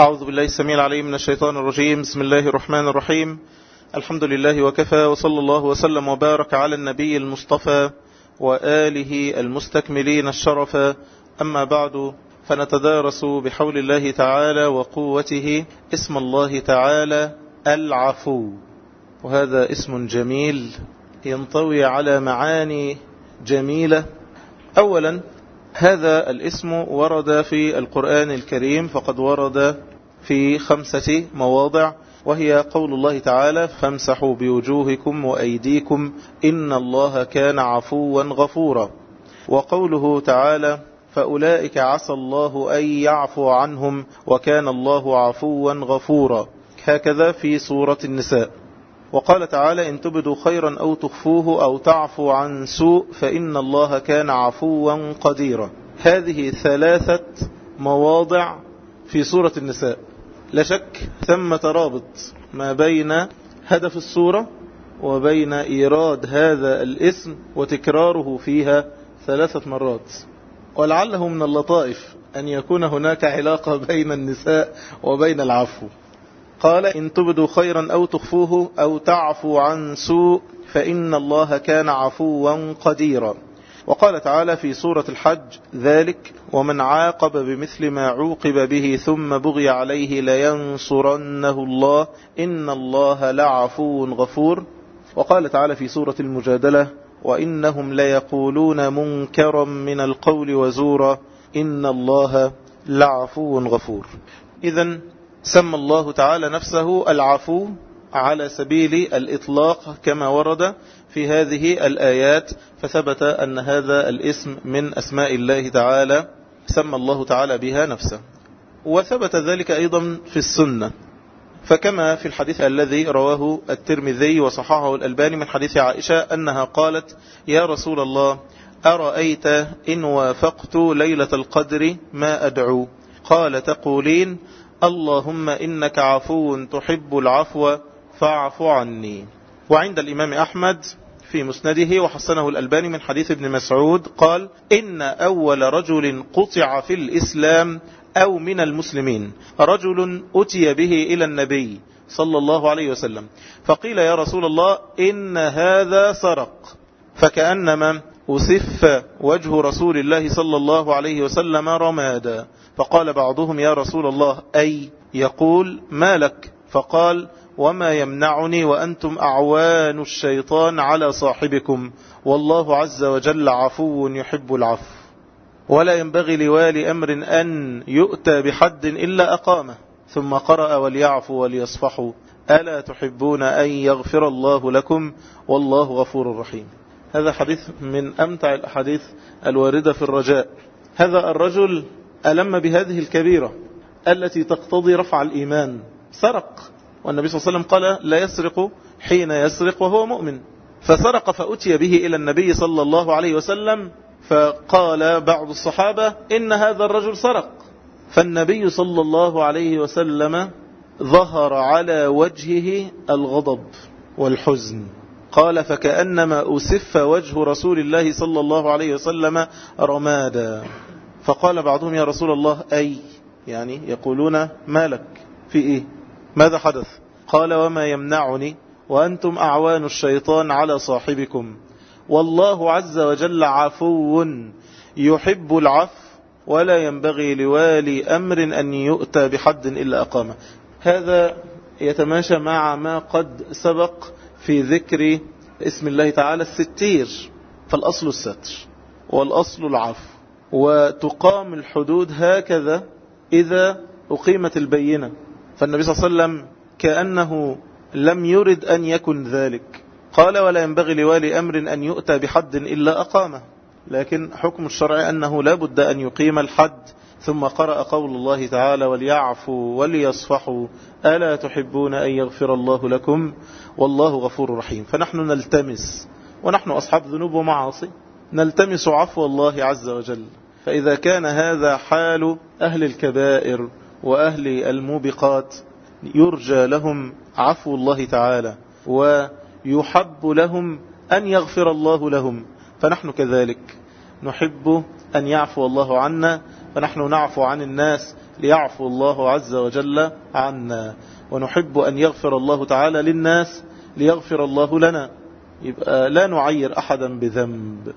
أعوذ بالله السميع العليم من الشيطان الرجيم. بسم الله الرحمن الرحيم. الحمد لله وكفى وصلى الله وسلم وبارك على النبي المصطفى وآله المستكملين الشرف. أما بعد فنتدارس بحول الله تعالى وقوته اسم الله تعالى العفو. وهذا اسم جميل ينطوي على معاني جميلة. أولا هذا الاسم ورد في القرآن الكريم فقد ورد في خمسة مواضع وهي قول الله تعالى فامسحوا بوجوهكم وأيديكم إن الله كان عفوا غفورا وقوله تعالى فأولئك عسى الله أن يعفو عنهم وكان الله عفوا غفورا هكذا في سورة النساء. وقال تعالى إن تبدوا خيرا أو تخفوه أو تعفو عن سوء فإن الله كان عفوا قديرا. هذه ثلاثة مواضع في سورة النساء. لا شك ثم ترابط ما بين هدف السورة وبين إيراد هذا الاسم وتكراره فيها ثلاثة مرات. ولعله من اللطائف أن يكون هناك علاقة بين النساء وبين العفو. قال إن تبدوا خيرا أو تخفوه أو تعفو عن سوء فإن الله كان عفوا قديرا. وقال تعالى في سورة الحج ذلك ومن عاقب بمثل ما عوقب به ثم بغي عليه لينصرنه الله إن الله لعفو غفور. وقال تعالى في سورة المجادلة وإنهم ليقولون منكرا من القول وزورا إن الله لعفو غفور. إذا سمى الله تعالى نفسه العفو على سبيل الإطلاق كما ورد في هذه الآيات فثبت أن هذا الاسم من أسماء الله تعالى سمى الله تعالى بها نفسه. وثبت ذلك أيضا في السنة. فكما في الحديث الذي رواه الترمذي وصححه الألباني من حديث عائشة أنها قالت يا رسول الله أرأيت إن وافقت ليلة القدر ما أدعو؟ قال تقولين اللهم إنك عفو تحب العفو فاعف عني. وعند الإمام أحمد في مسنده وحسنه الألباني من حديث ابن مسعود قال إن أول رجل قطع في الإسلام أو من المسلمين رجل أتي به إلى النبي صلى الله عليه وسلم فقيل يا رسول الله إن هذا سرق. فكأنما أسف وجه رسول الله صلى الله عليه وسلم رمادا فقال بعضهم يا رسول الله أي يقول ما لك؟ فقال وما يمنعني وأنتم أعوان الشيطان على صاحبكم. والله عز وجل عفو يحب العفو. ولا ينبغي لوالي أمر أن يؤتى بحد إلا أقامه. ثم قرأ وليعفوا وليصفحوا. ألا تحبون أن يغفر الله لكم؟ والله غفور رحيم. هذا حديث من أمتع الأحاديث الواردة في الرجاء. هذا الرجل ألم بهذه الكبيرة التي تقتضي رفع الإيمان. سرق. والنبي صلى الله عليه وسلم قال لا يسرق حين يسرق وهو مؤمن. فسرق فأتي به إلى النبي صلى الله عليه وسلم فقال بعض الصحابة إن هذا الرجل سرق. فالنبي صلى الله عليه وسلم ظهر على وجهه الغضب والحزن. قال فكأنما أسف وجه رسول الله صلى الله عليه وسلم رمادا. فقال بعضهم يا رسول الله أي يعني يقولون ما لك؟ في إيه؟ ماذا حدث؟ قال وما يمنعني وأنتم أعوان الشيطان على صاحبكم. والله عز وجل عفو يحب العفو ولا ينبغي لوالي أمر أن يؤتى بحد إلا أقامه. هذا يتماشى مع ما قد سبق في ذكر اسم الله تعالى الستير فالأصل الستر والأصل العفو. وتقام الحدود هكذا إذا أقيمت البينة. فالنبي صلى الله عليه وسلم كأنه لم يرد أن يكن ذلك. قال ولا ينبغي لوالي أمر أن يؤتى بحد إلا أقامه. لكن حكم الشرع أنه لا بد أن يقيم الحد ثم قرأ قول الله تعالى وليعفوا وليصفحوا ألا تحبون أن يغفر الله لكم والله غفور رحيم. فنحن نلتمس ونحن أصحاب ذنوب ومعاصي. نلتمس عفو الله عز وجل. فإذا كان هذا حال أهل الكبائر وأهل الموبقات يرجى لهم عفو الله تعالى ويحب لهم أن يغفر الله لهم. فنحن كذلك نحب أن يعفو الله عنا فنحن نعفو عن الناس ليعفو الله عز وجل عنا. ونحب أن يغفر الله تعالى للناس ليغفر الله لنا. يبقى لا نعير أحدا بذنب.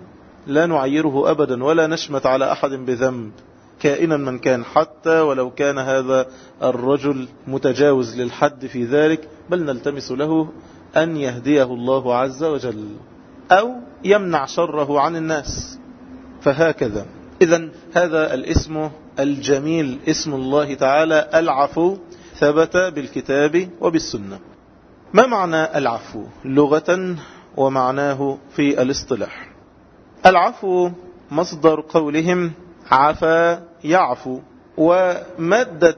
لا نعيره أبدا ولا نشمت على أحد بذنب. كائنا من كان حتى ولو كان هذا الرجل متجاوز للحد في ذلك بل نلتمس له أن يهديه الله عز وجل أو يمنع شره عن الناس. فهكذا. إذا هذا الاسم الجميل اسم الله تعالى العفو ثبت بالكتاب وبالسنة. ما معنى العفو؟ لغة ومعناه في الاصطلاح. العفو مصدر قولهم عفا يعفو ومادة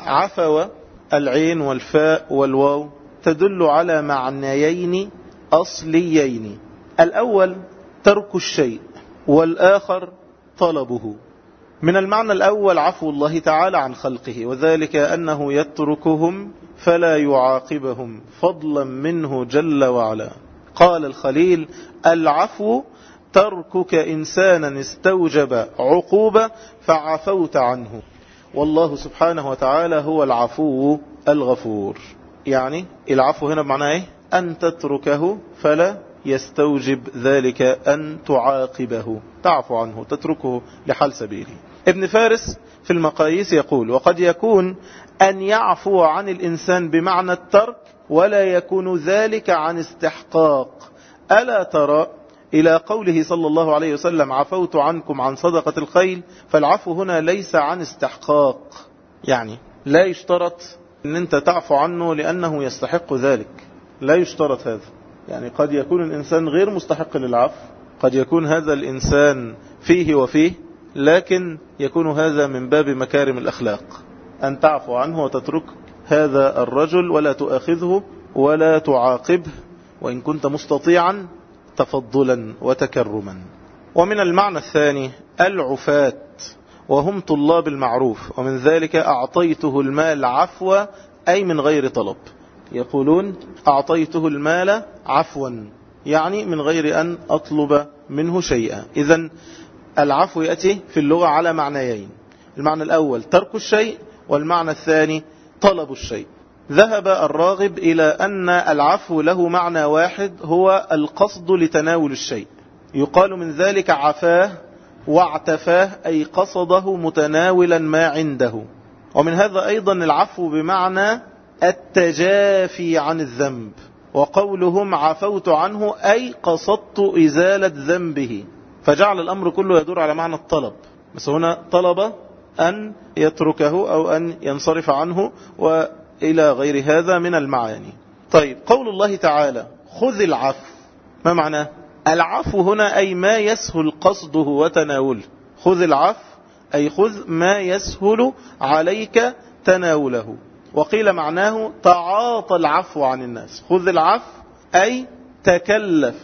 عفو العين والفاء والواو تدل على معنيين أصليين. الأول ترك الشيء والآخر طلبه. من المعنى الأول عفو الله تعالى عن خلقه وذلك أنه يتركهم فلا يعاقبهم فضلا منه جل وعلا. قال الخليل العفو تركك إنسانا استوجب عقوبة فعفوت عنه. والله سبحانه وتعالى هو العفو الغفور. يعني العفو هنا بمعنى إيه؟ أن تتركه فلا يستوجب ذلك أن تعاقبه. تعفو عنه تتركه لحال سبيله. ابن فارس في المقاييس يقول وقد يكون أن يعفو عن الإنسان بمعنى الترك ولا يكون ذلك عن استحقاق. ألا ترى إلى قوله صلى الله عليه وسلم عفوت عنكم عن صدقة الخيل فالعفو هنا ليس عن استحقاق. يعني لا يشترط أن أنت تعفو عنه لأنه يستحق ذلك. لا يشترط هذا. يعني قد يكون الإنسان غير مستحق للعفو قد يكون هذا الإنسان فيه وفيه لكن يكون هذا من باب مكارم الأخلاق. أن تعفو عنه وتترك هذا الرجل ولا تؤاخذه ولا تعاقبه وإن كنت مستطيعا تفضلا وتكرما. ومن المعنى الثاني العفاة وهم طلاب المعروف ومن ذلك أعطيته المال عفوا أي من غير طلب. يقولون أعطيته المال عفوا يعني من غير أن أطلب منه شيئا. إذا العفو يأتي في اللغة على معنيين. المعنى الأول ترك الشيء والمعنى الثاني طلب الشيء. ذهب الراغب إلى أن العفو له معنى واحد هو القصد لتناول الشيء. يقال من ذلك عفاه واعتفاه أي قصده متناولا ما عنده. ومن هذا أيضا العفو بمعنى التجافي عن الذنب وقولهم عفوت عنه أي قصدت إزالة ذنبه. فجعل الأمر كله يدور على معنى الطلب. بس هنا طلب أن يتركه أو أن ينصرف عنه وإلى غير هذا من المعاني. طيب قول الله تعالى خذ العفو. ما معناه؟ العفو هنا أي ما يسهل قصده وتناوله. خذ العفو أي خذ ما يسهل عليك تناوله. وقيل معناه تعاطى العفو عن الناس. خذ العفو أي تكلف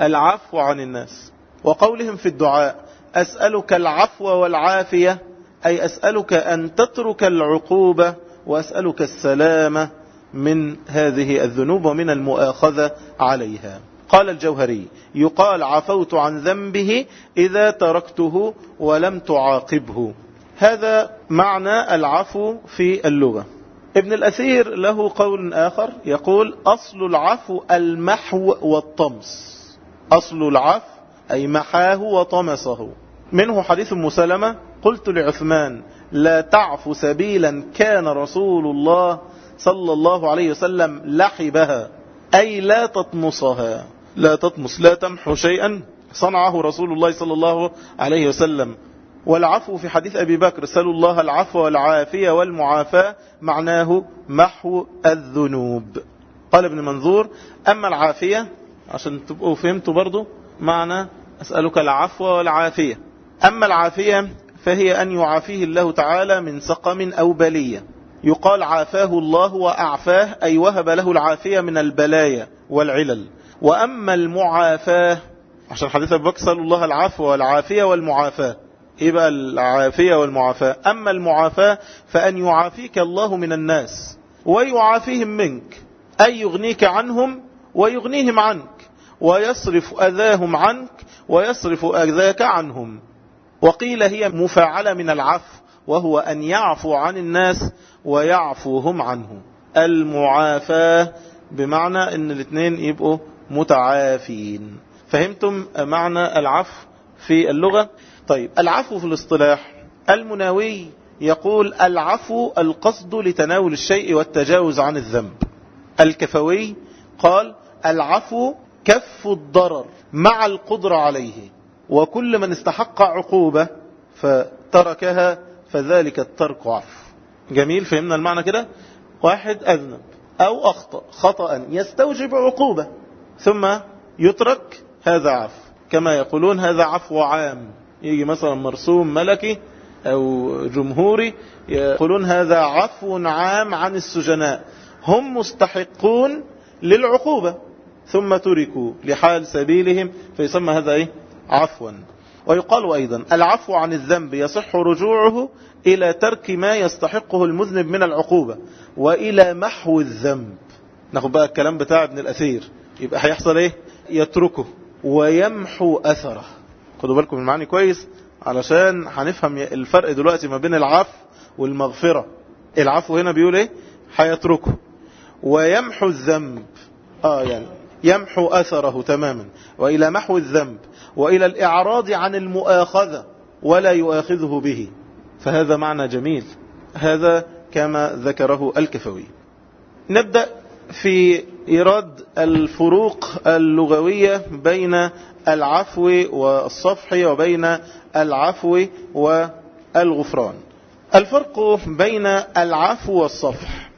العفو عن الناس. وقولهم في الدعاء أسألك العفو والعافية أي أسألك أن تترك العقوبة وأسألك السلامة من هذه الذنوب ومن المؤاخذة عليها. قال الجوهري يقال عفوت عن ذنبه إذا تركته ولم تعاقبه. هذا معنى العفو في اللغة. ابن الأثير له قول آخر يقول أصل العفو المحو والطمس. أصل العفو أي محاه وطمسه. منه حديث مسلمة قلت لعثمان لا تعفو سبيلا كان رسول الله صلى الله عليه وسلم لحبها أي لا تطمسها. لا تطمس لا تمحو شيئا. صنعه رسول الله صلى الله عليه وسلم. والعفو في حديث أبي بكر سألوا الله العفو والعافية والمعافاة. معناه محو الذنوب. قال ابن منظور أما العافية عشان تبقوا فهمتوا برضو معنى أسألك العفو والعافية. أما العافية فهي أن يعافيه الله تعالى من سقم أو بلية. يقال عافاه الله وأعفاه أي وهب له العافية من البلايا والعلل. وأما المعافاة عشان حديث أبو بكر سألوا الله العفو والعافية والمعافاة. إيه بقى العافية والمعافاة. أما المعافاة فأن يعافيك الله من الناس ويعافيهم منك أي يغنيك عنهم ويغنيهم عنك ويصرف أذاهم عنك ويصرف أذاك عنهم. وقيل هي مفاعلة من العفو وهو أن يعفو عن الناس ويعفو هم عنه المعافاة بمعنى أن الاثنين يبقوا متعافين. فهمتم معنى العفو في اللغة؟ طيب العفو في الاصطلاح. المناوي يقول العفو القصد لتناول الشيء والتجاوز عن الذنب. الكفوي قال العفو كف الضرر مع القدرة عليه. وكل من استحق عقوبة فتركها فذلك الترك عفو. جميل فهمنا المعنى كده؟ واحد أذنب أو أخطأ خطأ يستوجب عقوبة ثم يترك هذا عفو. كما يقولون هذا عفو عام. يجي مثلا مرسوم ملكي أو جمهوري يقولون هذا عفو عام عن السجناء. هم مستحقون للعقوبة. ثم تركوا لحال سبيلهم فيسمى هذا إيه؟ عفوا. ويقال أيضا العفو عن الذنب يصح رجوعه إلى ترك ما يستحقه المذنب من العقوبة وإلى محو الذنب. ناخد بقى الكلام بتاع ابن الأثير. يبقى هيحصل إيه؟ يتركه ويمحو أثره. خدوا بالكم المعاني كويس؟ علشان هنفهم الفرق دلوقتي ما بين العفو والمغفرة. العفو هنا بيقول إيه؟ هيتركه. ويمحو الذنب. آه يعني يمحو أثره تماما. وإلى محو الذنب. وإلى الإعراض عن المؤاخذة. ولا يؤاخذه به. فهذا معنى جميل. هذا كما ذكره الكفوي. نبدأ في إيراد الفروق اللغوية بين العفو والصفح وبين العفو والغفران. الفرق بين العفو والصفح.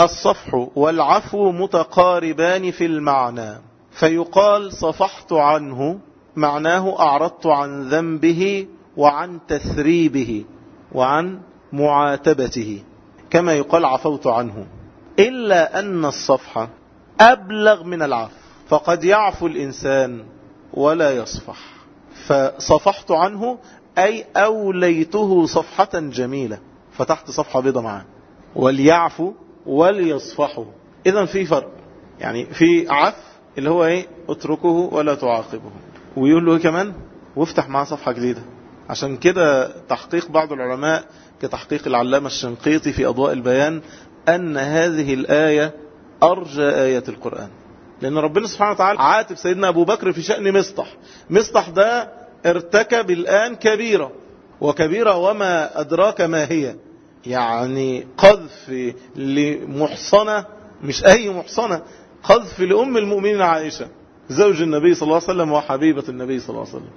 الصفح والعفو متقاربان في المعنى فيقال صفحت عنه معناه أعرضت عن ذنبه وعن تثريبه وعن معاتبته كما يقال عفوت عنه. إلا أن الصفحة أبلغ من العفو. فقد يعفو الإنسان ولا يصفح. فصفحت عنه أي أوليته صفحة جميلة. فتحت صفحة بيضة معاه وليعفو وليصفحوا إذا في فرق. يعني في عف اللي هو إيه؟ اتركه ولا تعاقبه. ويقول له إيه كمان وافتح معاه صفحة جديدة. عشان كده تحقيق بعض العلماء كتحقيق العلامة الشنقيطي في أضواء البيان أن هذه الآية أرجى آية القرآن. لأن ربنا سبحانه وتعالى عاتب سيدنا أبو بكر في شأن مصطح. مصطح ده ارتكب الآن كبيرة. وكبيرة وما أدراك ما هي. يعني قذف لمحصنة مش أي محصنة قذف لأم المؤمنين عائشة زوج النبي صلى الله عليه وسلم وحبيبة النبي صلى الله عليه وسلم.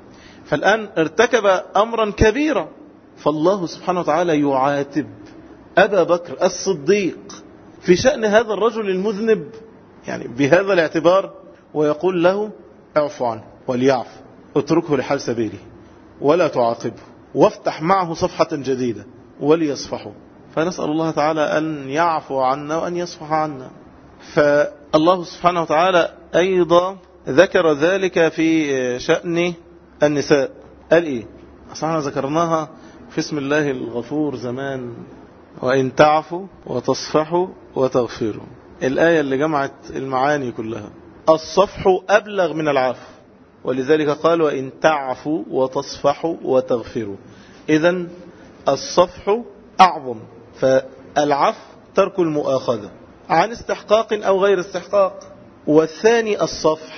فالآن ارتكب أمرا كبيرا. فالله سبحانه وتعالى يعاتب أبا بكر الصديق. في شأن هذا الرجل المذنب يعني بهذا الاعتبار ويقول له اعفو عنه وليعفو اتركه لحال سبيله ولا تعاقبه وافتح معه صفحة جديدة وليصفحوا فنسأل الله تعالى أن يعفو عنا وأن يصفح عنا. فالله سبحانه وتعالى أيضا ذكر ذلك في شأن النساء. قال إيه؟ أصلا ذكرناها في اسم الله الغفور زمان وإن تعفوا وتصفحوا وتغفروا. الآية اللي جمعت المعاني كلها. الصفح أبلغ من العفو. ولذلك قال وإن تعفوا وتصفحوا وتغفروا. إذا الصفح أعظم. فالعفو ترك المؤاخذة. عن استحقاق أو غير استحقاق. والثاني الصفح.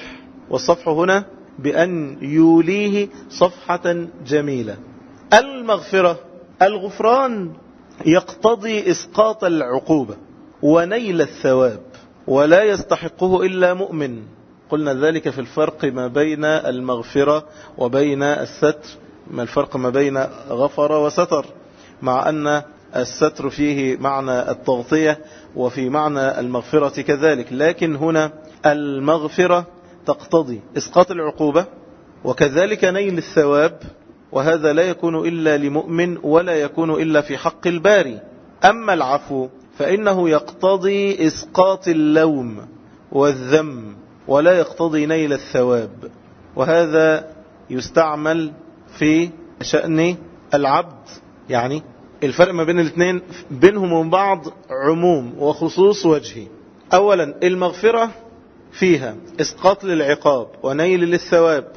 والصفح هنا بأن يوليه صفحة جميلة. المغفرة. الغفران. يقتضي إسقاط العقوبة ونيل الثواب ولا يستحقه إلا مؤمن. قلنا ذلك في الفرق ما بين المغفرة وبين الستر. ما الفرق ما بين غفر وستر؟ مع أن الستر فيه معنى التغطية وفي معنى المغفرة كذلك. لكن هنا المغفرة تقتضي إسقاط العقوبة وكذلك نيل الثواب وهذا لا يكون إلا لمؤمن ولا يكون إلا في حق الباري. أما العفو فإنه يقتضي إسقاط اللوم والذم ولا يقتضي نيل الثواب. وهذا يستعمل في شأن العبد يعني الفرق ما بين الاثنين بينهم وبين بعض عموم وخصوص وجهي. أولا المغفرة فيها إسقاط للعقاب ونيل للثواب.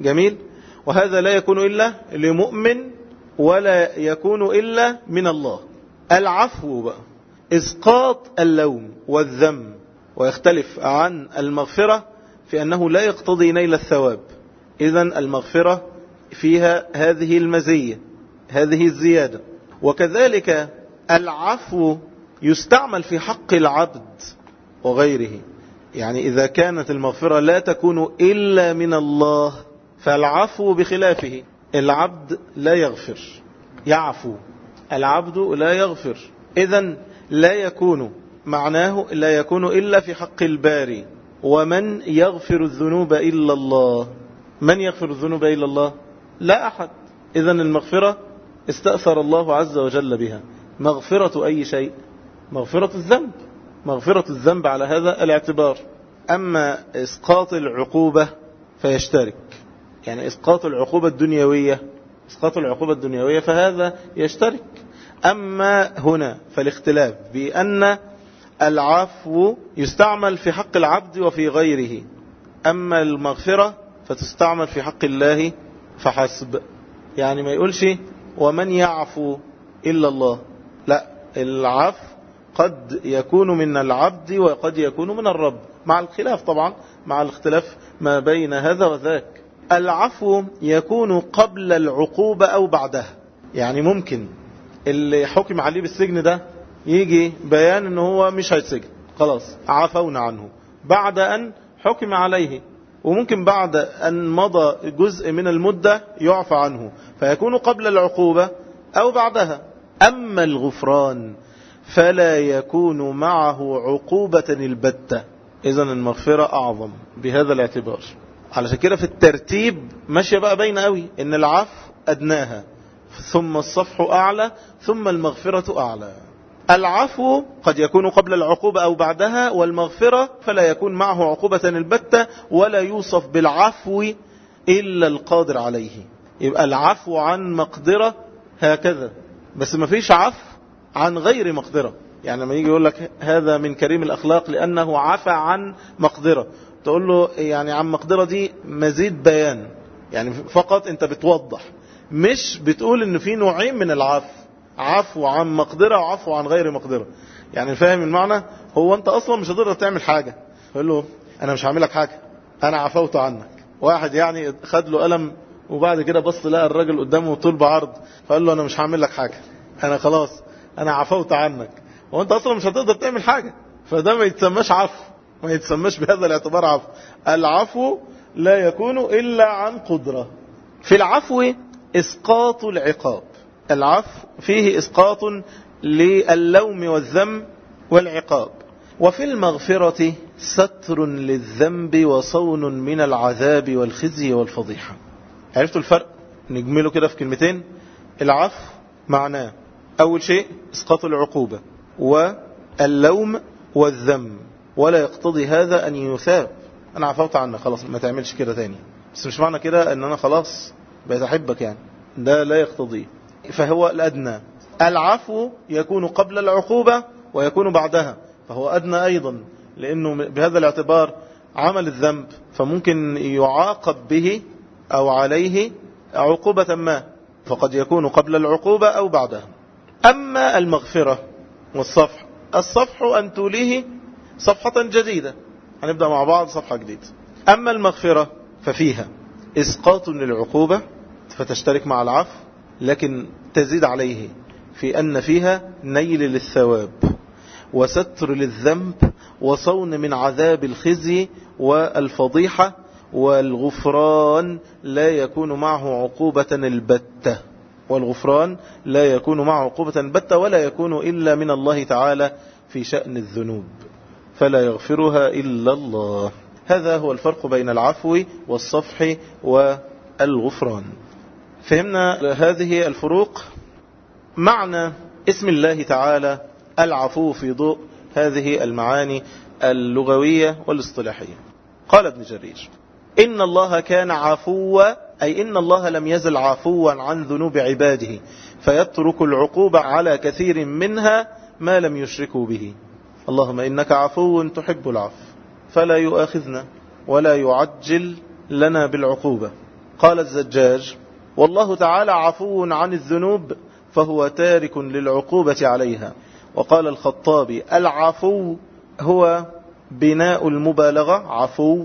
جميل؟ وهذا لا يكون إلا لمؤمن ولا يكون إلا من الله. العفو بقى إسقاط اللوم والذم ويختلف عن المغفرة في أنه لا يقتضي نيل الثواب. إذا المغفرة فيها هذه المزية هذه الزيادة. وكذلك العفو يستعمل في حق العبد وغيره. يعني إذا كانت المغفرة لا تكون إلا من الله فالعفو بخلافه. العبد لا يغفر. يعفو. العبد لا يغفر. إذا لا يكون معناه لا يكون إلا في حق الباري. ومن يغفر الذنوب إلا الله؟ من يغفر الذنوب إلا الله؟ لا أحد. إذا المغفرة استأثر الله عز وجل بها. مغفرة أي شيء؟ مغفرة الذنب. مغفرة الذنب على هذا الاعتبار. أما إسقاط العقوبة فيشترك. يعني إسقاط العقوبة الدنيوية إسقاط العقوبة الدنيوية فهذا يشترك. أما هنا فالاختلاف بأن العفو يستعمل في حق العبد وفي غيره. أما المغفرة فتستعمل في حق الله فحسب. يعني ما يقولش ومن يعفو إلا الله. لا العفو قد يكون من العبد وقد يكون من الرب. مع الخلاف طبعا مع الاختلاف ما بين هذا وذاك. العفو يكون قبل العقوبة أو بعدها. يعني ممكن اللي حكم عليه بالسجن ده يجي بيان ان هو مش هيتسجن. خلاص عفونا عنه. بعد أن حكم عليه. وممكن بعد أن مضى جزء من المدة يعفى عنه. فيكون قبل العقوبة أو بعدها. أما الغفران فلا يكون معه عقوبة البتة. إذا المغفرة أعظم بهذا الاعتبار. علشان كده في الترتيب ماشية بقى بين قوي. إن العفو أدناها. ثم الصفح أعلى ثم المغفرة أعلى. العفو قد يكون قبل العقوبة أو بعدها والمغفرة فلا يكون معه عقوبة البتة ولا يوصف بالعفو إلا القادر عليه. يبقى العفو عن مقدرة هكذا. بس ما فيش عفو عن غير مقدرة. يعني لما يجي يقول لك هذا من كريم الأخلاق لأنه عفى عن مقدرة. تقول له يعني عن مقدرة دي مزيد بيان. يعني فقط انت بتوضح. مش بتقول ان في نوعين من العفو. عفو عن مقدرة وعفو عن غير مقدرة. يعني فاهم المعنى؟ هو انت أصلا مش هتقدر تعمل حاجة. يقول له أنا مش هعمل لك حاجة. أنا عفوت عنك. واحد يعني خد له قلم وبعد كده بص لقى الراجل قدامه طول بعرض. فقال له أنا مش هعمل لك حاجة. أنا خلاص. أنا عفوت عنك. وأنت أصلا مش هتقدر تعمل حاجة. فده ما يتسماش عفو. ما يتسماش بهذا الاعتبار عفو. العفو لا يكون إلا عن قدرة. في العفو إسقاط العقاب. العفو فيه إسقاط للوم والذم والعقاب. وفي المغفرة ستر للذنب وصون من العذاب والخزي والفضيحة. عرفتوا الفرق؟ نجمله كده في كلمتين. العفو معناه أول شيء إسقاط العقوبة واللوم والذم ولا يقتضي هذا أن يثاب. أنا عفوت عنك خلاص ما تعملش كده تاني. بس مش معنى كده أن أنا خلاص بقيت أحبك يعني. ده لا يقتضي. فهو الأدنى. العفو يكون قبل العقوبة ويكون بعدها. فهو أدنى أيضا. لأنه بهذا الاعتبار عمل الذنب فممكن يعاقب به أو عليه عقوبة ما. فقد يكون قبل العقوبة أو بعدها. أما المغفرة والصفح الصفح أن توليه صفحة جديدة. هنبدأ مع بعض صفحة جديدة. أما المغفرة ففيها إسقاط للعقوبة فتشترك مع العفو لكن تزيد عليه في أن فيها نيل للثواب وستر للذنب وصون من عذاب الخزي والفضيحة والغفران لا يكون معه عقوبة البتة. والغفران لا يكون معه عقوبة البتة ولا يكون إلا من الله تعالى في شأن الذنوب. فلا يغفرها إلا الله. هذا هو الفرق بين العفو والصفح والغفران. فهمنا هذه الفروق؟ معنى اسم الله تعالى العفو في ضوء هذه المعاني اللغوية والاصطلاحية. قال ابن جرير إن الله كان عفوا أي إن الله لم يزل عفوا عن ذنوب عباده فيترك العقوبة على كثير منها ما لم يشركوا به. اللهم إنك عفو تحب العفو فلا يؤاخذنا ولا يعجل لنا بالعقوبة. قال الزجاج والله تعالى عفو عن الذنوب فهو تارك للعقوبة عليها. وقال الخطابي العفو هو بناء المبالغة عفو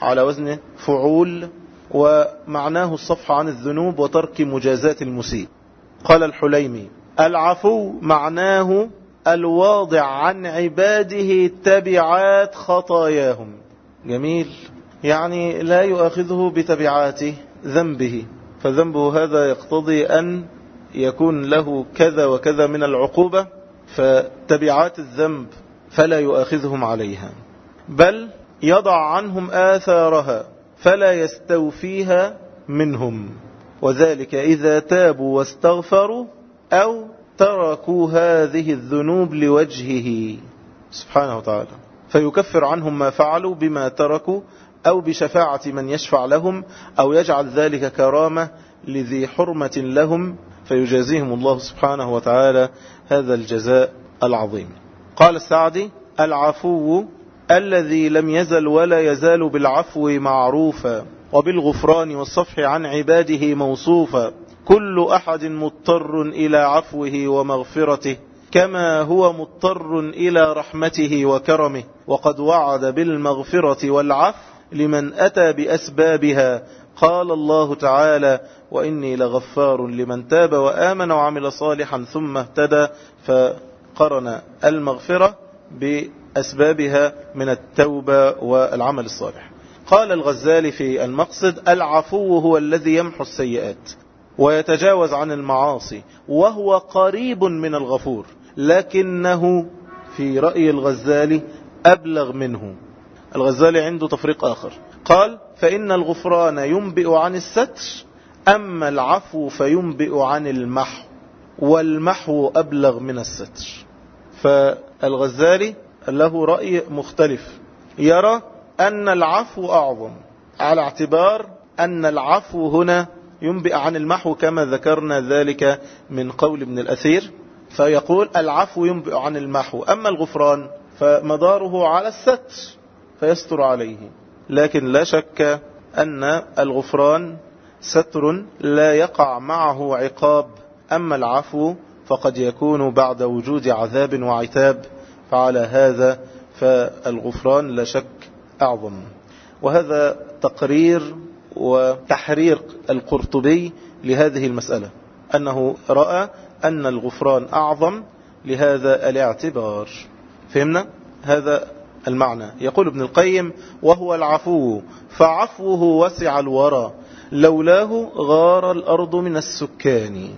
على وزن فعول ومعناه الصفح عن الذنوب وترك مجازات المسيء. قال الحليمي العفو معناه الواضع عن عباده تبعات خطاياهم. جميل. يعني لا يؤاخذه بتبعات ذنبه. فذنبه هذا يقتضي أن يكون له كذا وكذا من العقوبة فتبعات الذنب فلا يؤاخذهم عليها. بل يضع عنهم آثارها فلا يستوفيها منهم. وذلك إذا تابوا واستغفروا أو تركوا هذه الذنوب لوجهه. سبحانه وتعالى. فيكفر عنهم ما فعلوا بما تركوا أو بشفاعة من يشفع لهم أو يجعل ذلك كرامة لذي حرمة لهم. فيجازيهم الله سبحانه وتعالى هذا الجزاء العظيم. قال السعدي العفو الذي لم يزل ولا يزال بالعفو معروفا وبالغفران والصفح عن عباده موصوفا. كل أحد مضطر إلى عفوه ومغفرته كما هو مضطر إلى رحمته وكرمه. وقد وعد بالمغفرة والعفو لمن أتى بأسبابها. قال الله تعالى وإني لغفار لمن تاب وآمن وعمل صالحا ثم اهتدى فقرن المغفرة بأسبابها من التوبة والعمل الصالح. قال الغزالي في المقصد العفو هو الذي يمحو السيئات ويتجاوز عن المعاصي وهو قريب من الغفور لكنه في رأي الغزالي أبلغ منه. الغزالي عنده تفريق آخر. قال فإن الغفران ينبئ عن الستر أما العفو فينبئ عن المحو والمحو أبلغ من الستر. فالغزالي له رأي مختلف. يرى أن العفو أعظم على اعتبار أن العفو هنا ينبئ عن المحو كما ذكرنا ذلك من قول ابن الأثير فيقول العفو ينبئ عن المحو أما الغفران فمداره على الستر فيستر عليه. لكن لا شك أن الغفران ستر لا يقع معه عقاب أما العفو فقد يكون بعد وجود عذاب وعتاب فعلى هذا فالغفران لا شك أعظم. وهذا تقرير وتحرير القرطبي لهذه المسألة أنه رأى أن الغفران أعظم لهذا الاعتبار. فهمنا؟ هذا المعنى. يقول ابن القيم وهو العفو فعفوه وسع الورى لولاه غار الأرض من السكان.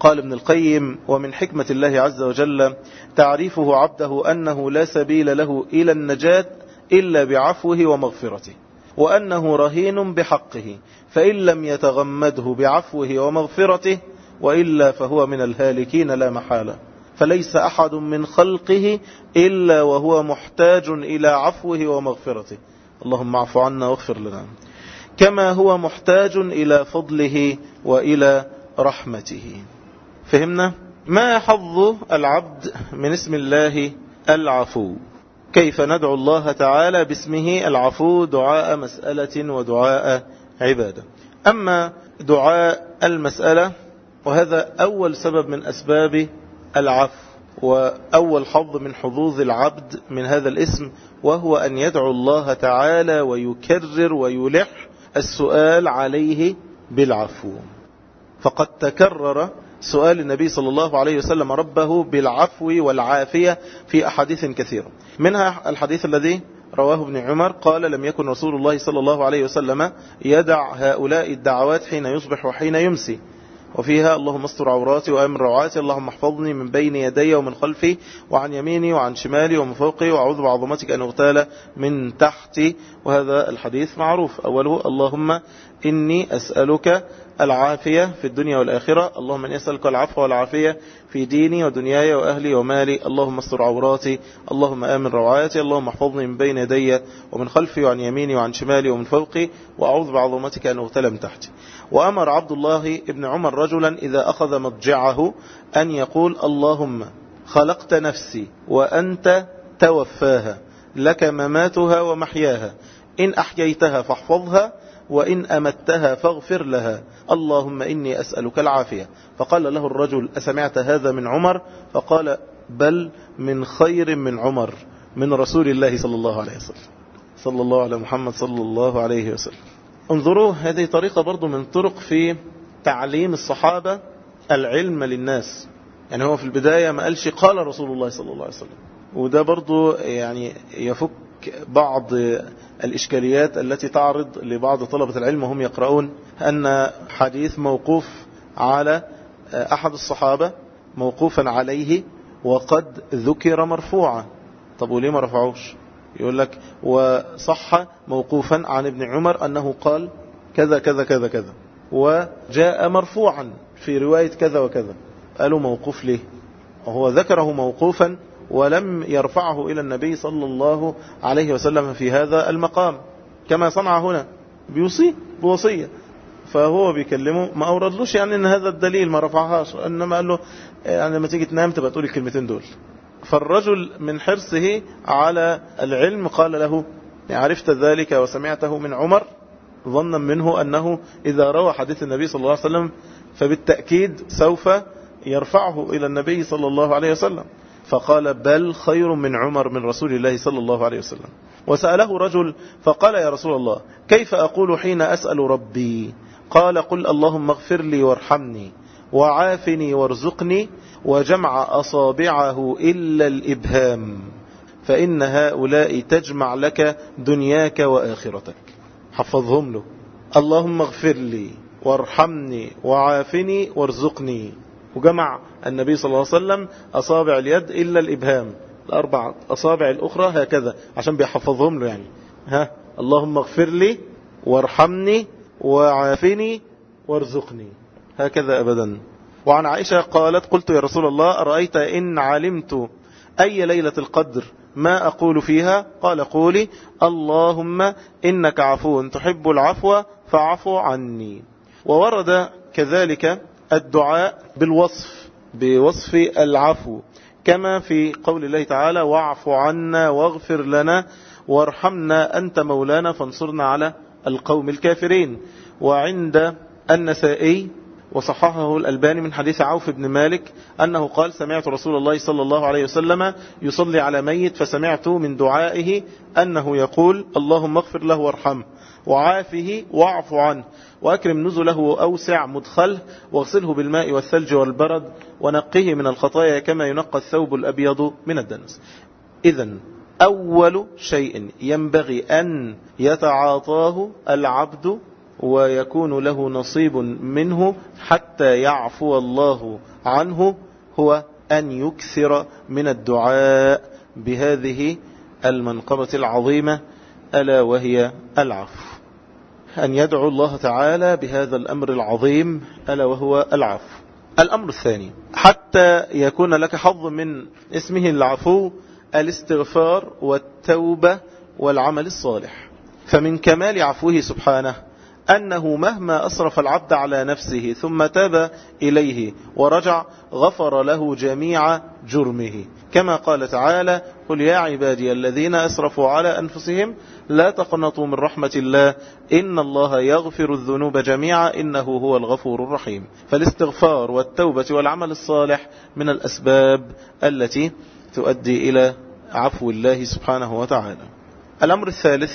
قال ابن القيم ومن حكمة الله عز وجل تعريفه عبده أنه لا سبيل له إلى النجاة إلا بعفوه ومغفرته. وأنه رهين بحقه فإن لم يتغمده بعفوه ومغفرته وإلا فهو من الهالكين لا محالة. فليس أحد من خلقه إلا وهو محتاج إلى عفوه ومغفرته. اللهم اعف عنا واغفر لنا. كما هو محتاج إلى فضله وإلى رحمته. فهمنا؟ ما حظ العبد من اسم الله العفو؟ كيف ندعو الله تعالى باسمه العفو دعاء مسألة ودعاء عبادة. أما دعاء المسألة وهذا أول سبب من أسباب العفو وأول حظ من حظوظ العبد من هذا الاسم وهو أن يدعو الله تعالى ويكرر ويلح السؤال عليه بالعفو. فقد تكرر سؤال النبي صلى الله عليه وسلم ربه بالعفو والعافية في أحاديث كثيرة. منها الحديث الذي رواه ابن عمر قال لم يكن رسول الله صلى الله عليه وسلم يدع هؤلاء الدعوات حين يصبح وحين يمسي. وفيها اللهم استر عوراتي وأمن روعاتي اللهم احفظني من بين يدي ومن خلفي وعن يميني وعن شمالي ومن فوقي وأعوذ بعظمتك أن أغتال من تحتي. وهذا الحديث معروف. أوله اللهم إني أسألك العافية في الدنيا والآخرة. اللهم أن يسألك العفو والعافية في ديني ودنياي وأهلي ومالي. اللهم استر عوراتي اللهم آمن روعاتي اللهم احفظني من بين يدي ومن خلفي وعن يميني وعن شمالي ومن فوقي. وأعوذ بعظمتك أن أغتل من تحتي. وأمر عبد الله ابن عمر رجلا إذا أخذ مضجعه أن يقول اللهم خلقت نفسي وأنت توفاها لك مماتها ومحياها. إن أحييتها فاحفظها وإن أمتها فاغفر لها. اللهم إني أسألك العافية. فقال له الرجل أسمعت هذا من عمر؟ فقال بل من خير من عمر من رسول الله صلى الله عليه وسلم. صلى الله على محمد صلى الله عليه وسلم. انظروا هذه طريقة برضو من طرق في تعليم الصحابة العلم للناس. يعني هو في البداية ما قالش قال رسول الله صلى الله عليه وسلم. وده برضو يعني يفك بعض الإشكاليات التي تعرض لبعض طلبة العلم وهم يقرؤون أن حديث موقوف على أحد الصحابة موقوفا عليه وقد ذكر مرفوعا. طب وليه ما رفعوش؟ يقول لك وصح موقوفا عن ابن عمر أنه قال كذا كذا كذا كذا وجاء مرفوعا في رواية كذا وكذا. قالوا موقوف ليه؟ وهو ذكره موقوفا ولم يرفعه إلى النبي صلى الله عليه وسلم في هذا المقام. كما صنع هنا بيوصي بوصية. فهو بيكلمه ما أوردلوش يعني أن هذا الدليل ما رفعهاش إنما قال له يعني لما تيجي تنام تبقى تقول الكلمتين دول. فالرجل من حرصه على العلم قال له عرفت ذلك وسمعته من عمر ظنا منه أنه إذا روى حديث النبي صلى الله عليه وسلم فبالتأكيد سوف يرفعه إلى النبي صلى الله عليه وسلم. فقال بل خير من عمر من رسول الله صلى الله عليه وسلم. وسأله رجل فقال يا رسول الله كيف أقول حين أسأل ربي؟ قال قل اللهم اغفر لي وارحمني وعافني وارزقني وجمع أصابعه إلا الإبهام فإن هؤلاء تجمع لك دنياك وآخرتك. حفظهم له. اللهم اغفر لي وارحمني وعافني وارزقني. وجمع النبي صلى الله عليه وسلم أصابع اليد إلا الإبهام. الأربع أصابع الأخرى هكذا عشان بيحفظهم له يعني. ها؟ اللهم اغفر لي وارحمني وعافني وارزقني. هكذا أبدا. وعن عائشة قالت قلت يا رسول الله أرأيت إن علمت أي ليلة القدر؟ ما أقول فيها؟ قال قولي اللهم إنك عفو تحب العفو فعفو عني. وورد كذلك الدعاء بالوصف بوصف العفو كما في قول الله تعالى واعف عنا واغفر لنا وارحمنا أنت مولانا فانصرنا على القوم الكافرين وعند النسائي وصححه الألباني من حديث عوف بن مالك أنه قال سمعت رسول الله صلى الله عليه وسلم يصلي على ميت فسمعت من دعائه أنه يقول اللهم اغفر له وارحمه وعافه واعف عنه وأكرم نزله وأوسع مدخله واغسله بالماء والثلج والبرد ونقه من الخطايا كما ينقى الثوب الأبيض من الدنس. إذا أول شيء ينبغي أن يتعاطاه العبد ويكون له نصيب منه حتى يعفو الله عنه هو أن يكثر من الدعاء بهذه المنقبة العظيمة ألا وهي العفو. أن يدعو الله تعالى بهذا الأمر العظيم ألا وهو العفو. الأمر الثاني حتى يكون لك حظ من اسمه العفو الاستغفار والتوبة والعمل الصالح. فمن كمال عفوه سبحانه أنه مهما أصرف العبد على نفسه ثم تاب إليه ورجع غفر له جميع جرمه. كما قال تعالى قل يا عبادي الذين أسرفوا على أنفسهم لا تقنطوا من رحمة الله إن الله يغفر الذنوب جميعا إنه هو الغفور الرحيم. فالاستغفار والتوبة والعمل الصالح من الأسباب التي تؤدي إلى عفو الله سبحانه وتعالى. الأمر الثالث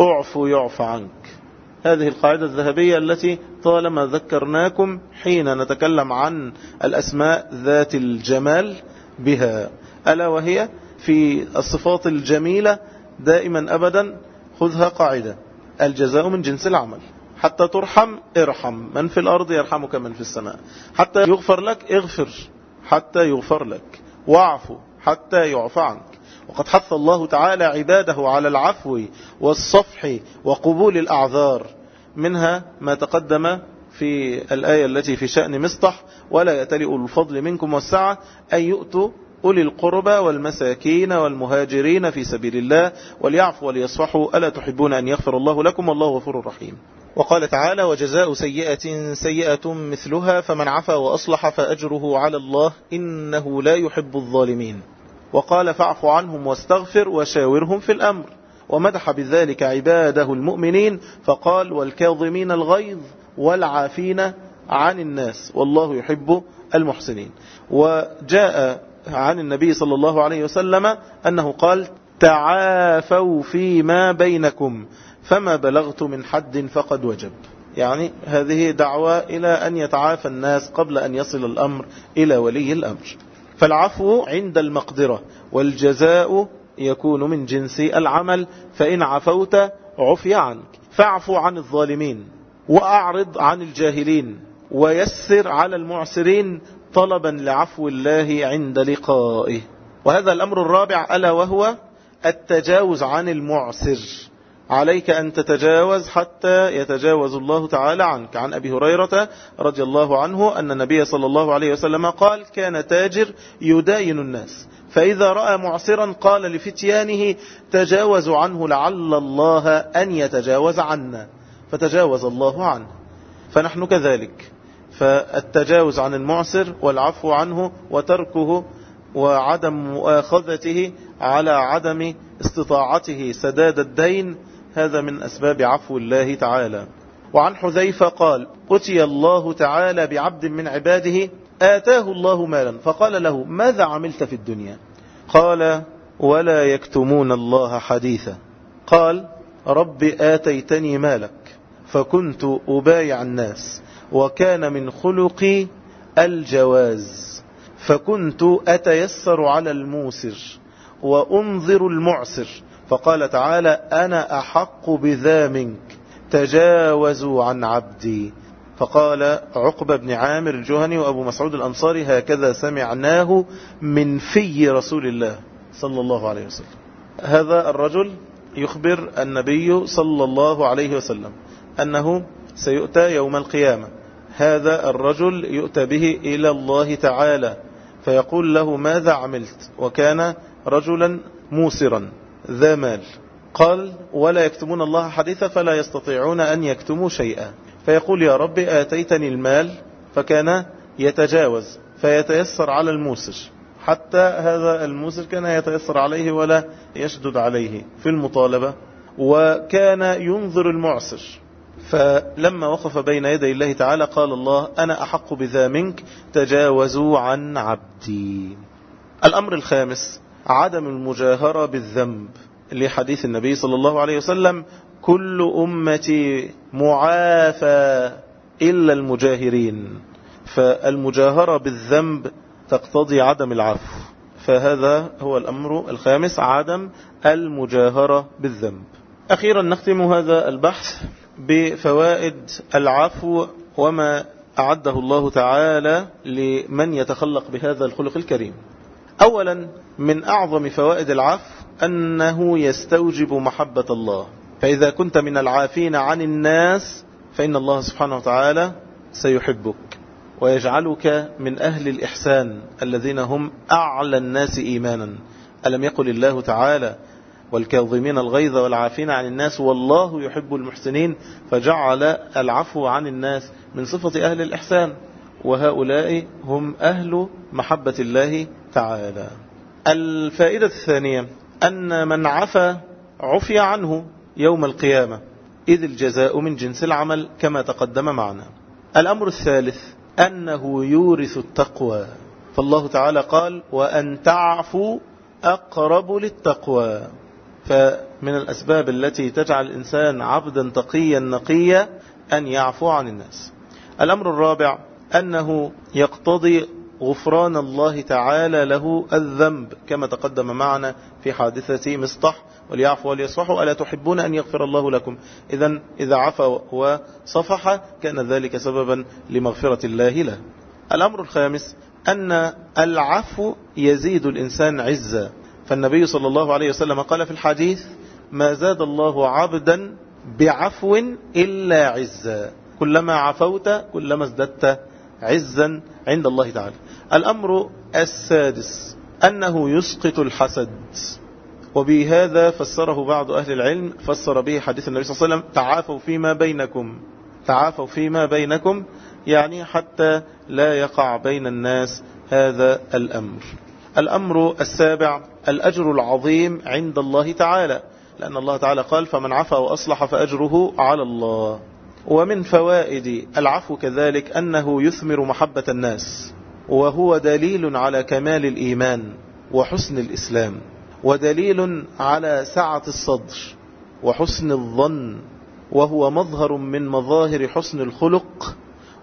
أعفو يعفى عنك. هذه القاعدة الذهبية التي طالما ذكرناكم حين نتكلم عن الأسماء ذات الجمال بها. ألا وهي في الصفات الجميلة دائما أبدا خذها قاعدة. الجزاء من جنس العمل. حتى ترحم ارحم. من في الأرض يرحمك من في السماء. حتى يغفر لك اغفر. حتى يغفر لك. واعفو حتى يعفى عنك. وقد حث الله تعالى عباده على العفو والصفح وقبول الأعذار. منها ما تقدم في الآية التي في شأن مصطح ولا يتلئ الفضل منكم والسعة أن يؤتوا أولي القربى والمساكين والمهاجرين في سبيل الله وليعفوا وليصفحوا ألا تحبون أن يغفر الله لكم والله غفور رحيم. وقال تعالى وجزاء سيئة سيئة مثلها فمن عفا وأصلح فأجره على الله إنه لا يحب الظالمين. وقال فاعف عنهم واستغفر وشاورهم في الأمر. ومدح بذلك عباده المؤمنين فقال والكاظمين الغيظ والعافين عن الناس. والله يحب المحسنين. وجاء عن النبي صلى الله عليه وسلم أنه قال تعافوا فيما بينكم فما بلغت من حد فقد وجب. يعني هذه دعوة إلى أن يتعافى الناس قبل أن يصل الأمر إلى ولي الأمر. فالعفو عند المقدرة والجزاء يكون من جنس العمل فإن عفوت عفي عنك. فاعفو عن الظالمين وأعرض عن الجاهلين ويسر على المعسرين طلبا لعفو الله عند لقائه. وهذا الأمر الرابع ألا وهو التجاوز عن المعسر. عليك أن تتجاوز حتى يتجاوز الله تعالى عنك. عن أبي هريرة رضي الله عنه أن النبي صلى الله عليه وسلم قال كان تاجر يداين الناس فإذا رأى معسرا قال لفتيانه تجاوزوا عنه لعل الله أن يتجاوز عنا فتجاوز الله عنه. فنحن كذلك. فالتجاوز عن المعسر والعفو عنه وتركه وعدم مؤاخذته على عدم استطاعته سداد الدين هذا من أسباب عفو الله تعالى. وعن حذيفة قال أتي الله تعالى بعبد من عباده آتاه الله مالا فقال له ماذا عملت في الدنيا؟ قال ولا يكتمون الله حديثا. قال رب آتيتني مالك فكنت أبايع الناس وكان من خلقي الجواز فكنت أتيسر على الموسر وأنظر المعسر فقال تعالى أنا أحق بذا منك تجاوزوا عن عبدي. فقال عقبة بن عامر الجهني وأبو مسعود الأنصاري هكذا سمعناه من في رسول الله صلى الله عليه وسلم. هذا الرجل يخبر النبي صلى الله عليه وسلم أنه سيؤتى يوم القيامة. هذا الرجل يؤتى به إلى الله تعالى فيقول له ماذا عملت؟ وكان رجلا موسرا. ذا مال. قال ولا يكتمون الله حديثا فلا يستطيعون أن يكتموا شيئا. فيقول يا رب آتيتني المال. فكان يتجاوز فيتيسر على الموسر حتى هذا الموسر كان يتيسر عليه ولا يشدد عليه في المطالبة وكان ينظر المعسر فلما وقف بين يدي الله تعالى قال الله أنا أحق بذا منك تجاوزوا عن عبدي. الأمر الخامس عدم المجاهرة بالذنب لحديث النبي صلى الله عليه وسلم كل أمتي معافى إلا المجاهرين. فالمجاهرة بالذنب تقتضي عدم العفو. فهذا هو الأمر الخامس عدم المجاهرة بالذنب. أخيرا نختم هذا البحث بفوائد العفو وما أعده الله تعالى لمن يتخلق بهذا الخلق الكريم. أولا من أعظم فوائد العفو أنه يستوجب محبة الله. فإذا كنت من العافين عن الناس فإن الله سبحانه وتعالى سيحبك ويجعلك من أهل الإحسان الذين هم أعلى الناس إيمانا. ألم يقل الله تعالى والكاظمين الغيظ والعافين عن الناس والله يحب المحسنين فجعل العفو عن الناس من صفة أهل الإحسان. وهؤلاء هم أهل محبة الله تعالى. الفائدة الثانية أن من عفى عفي عنه يوم القيامة إذ الجزاء من جنس العمل كما تقدم معنا. الأمر الثالث أنه يورث التقوى. فالله تعالى قال وأن تعفوا أقرب للتقوى فمن الأسباب التي تجعل الإنسان عبدا تقيا نقيا أن يعفو عن الناس. الأمر الرابع أنه يقتضي غفران الله تعالى له الذنب كما تقدم معنا في حادثة مصطح وليعفوا وليصفحوا ألا تحبون أن يغفر الله لكم؟ إذا إذا عفى وصفح كان ذلك سببا لمغفرة الله له. الأمر الخامس أن العفو يزيد الإنسان عزا. فالنبي صلى الله عليه وسلم قال في الحديث ما زاد الله عبدا بعفو إلا عزا. كلما عفوت كلما ازددت عزا عند الله تعالى. الأمر السادس أنه يسقط الحسد. وبهذا فسره بعض أهل العلم فسر به حديث النبي صلى الله عليه وسلم تعافوا فيما بينكم. تعافوا فيما بينكم يعني حتى لا يقع بين الناس هذا الأمر. الأمر السابع الأجر العظيم عند الله تعالى. لأن الله تعالى قال فمن عفا وأصلح فأجره على الله. ومن فوائد العفو كذلك أنه يثمر محبة الناس وهو دليل على كمال الإيمان وحسن الإسلام ودليل على سعة الصدر وحسن الظن وهو مظهر من مظاهر حسن الخلق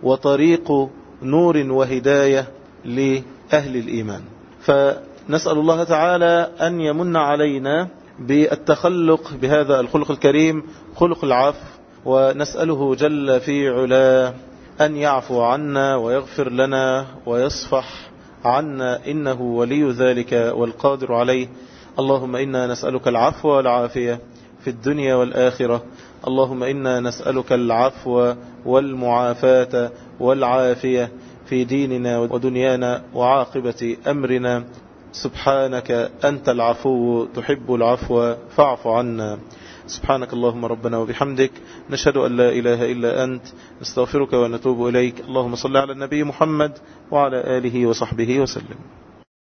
وطريق نور وهداية لأهل الإيمان. فنسأل الله تعالى أن يمن علينا بالتخلق بهذا الخلق الكريم خلق العفو ونسأله جل في علاه أن يعفو عنا ويغفر لنا ويصفح عنا إنه ولي ذلك والقادر عليه. اللهم إنا نسألك العفو والعافية في الدنيا والآخرة. اللهم إنا نسألك العفو والمعافاة والعافية في ديننا ودنيانا وعاقبة أمرنا. سبحانك أنت العفو تحب العفو فاعف عنا. سبحانك اللهم ربنا وبحمدك نشهد أن لا إله إلا أنت نستغفرك ونتوب إليك. اللهم صل على النبي محمد وعلى آله وصحبه وسلم.